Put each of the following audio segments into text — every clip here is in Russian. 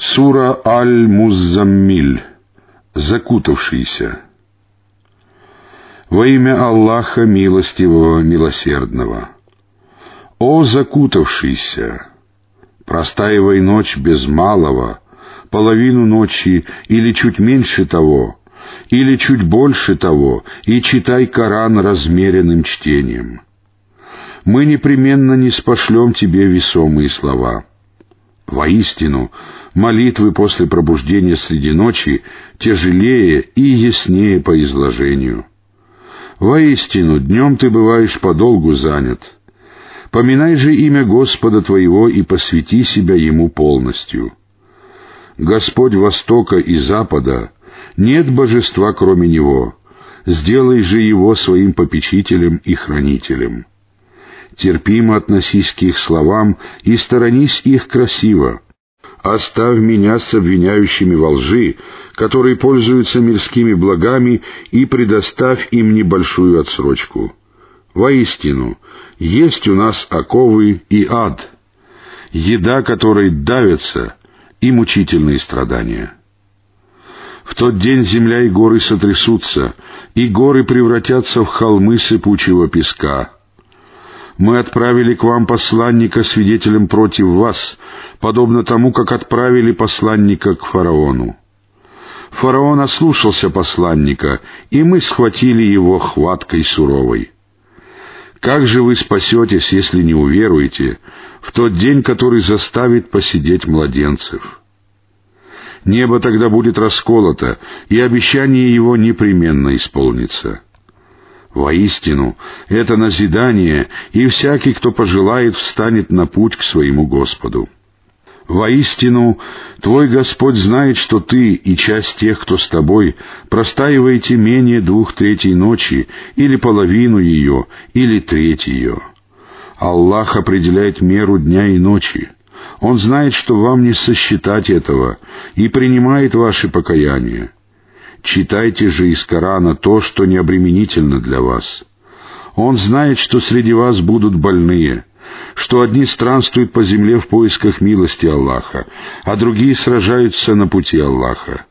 Сура Аль-Муззаммиль. Закутавшийся. Во имя Аллаха Милостивого, Милосердного. О закутавшийся! Простаивай ночь без малого, половину ночи или чуть меньше того, или чуть больше того, и читай Коран размеренным чтением. Мы непременно не спошлем тебе весомые слова. Воистину, молитвы после пробуждения среди ночи тяжелее и яснее по изложению. Воистину, днем ты бываешь подолгу занят. Поминай же имя Господа твоего и посвяти себя Ему полностью. Господь Востока и Запада, нет божества кроме Него. Сделай же Его своим попечителем и хранителем терпимо относись к их словам и сторонись их красиво. Оставь меня с обвиняющими во лжи, которые пользуются мирскими благами, и предоставь им небольшую отсрочку. Воистину, есть у нас оковы и ад, еда которой давится, и мучительные страдания. В тот день земля и горы сотрясутся, и горы превратятся в холмы сыпучего песка — мы отправили к вам посланника свидетелем против вас, подобно тому, как отправили посланника к фараону. Фараон ослушался посланника, и мы схватили его хваткой суровой. Как же вы спасетесь, если не уверуете, в тот день, который заставит посидеть младенцев? Небо тогда будет расколото, и обещание его непременно исполнится. Воистину, это назидание, и всякий, кто пожелает, встанет на путь к своему Господу. Воистину, Твой Господь знает, что Ты и часть тех, кто с Тобой, простаиваете менее двух третей ночи, или половину ее, или треть ее. Аллах определяет меру дня и ночи. Он знает, что вам не сосчитать этого, и принимает ваши покаяния. Читайте же из Корана то, что необременительно для вас. Он знает, что среди вас будут больные, что одни странствуют по земле в поисках милости Аллаха, а другие сражаются на пути Аллаха.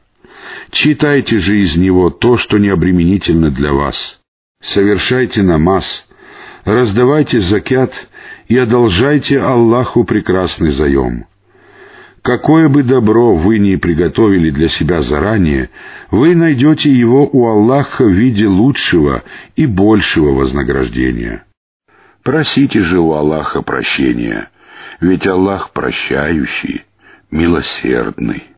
Читайте же из него то, что необременительно для вас. Совершайте намаз, раздавайте закят и одолжайте Аллаху прекрасный заем. Какое бы добро вы ни приготовили для себя заранее, вы найдете его у Аллаха в виде лучшего и большего вознаграждения. Просите же у Аллаха прощения, ведь Аллах прощающий, милосердный.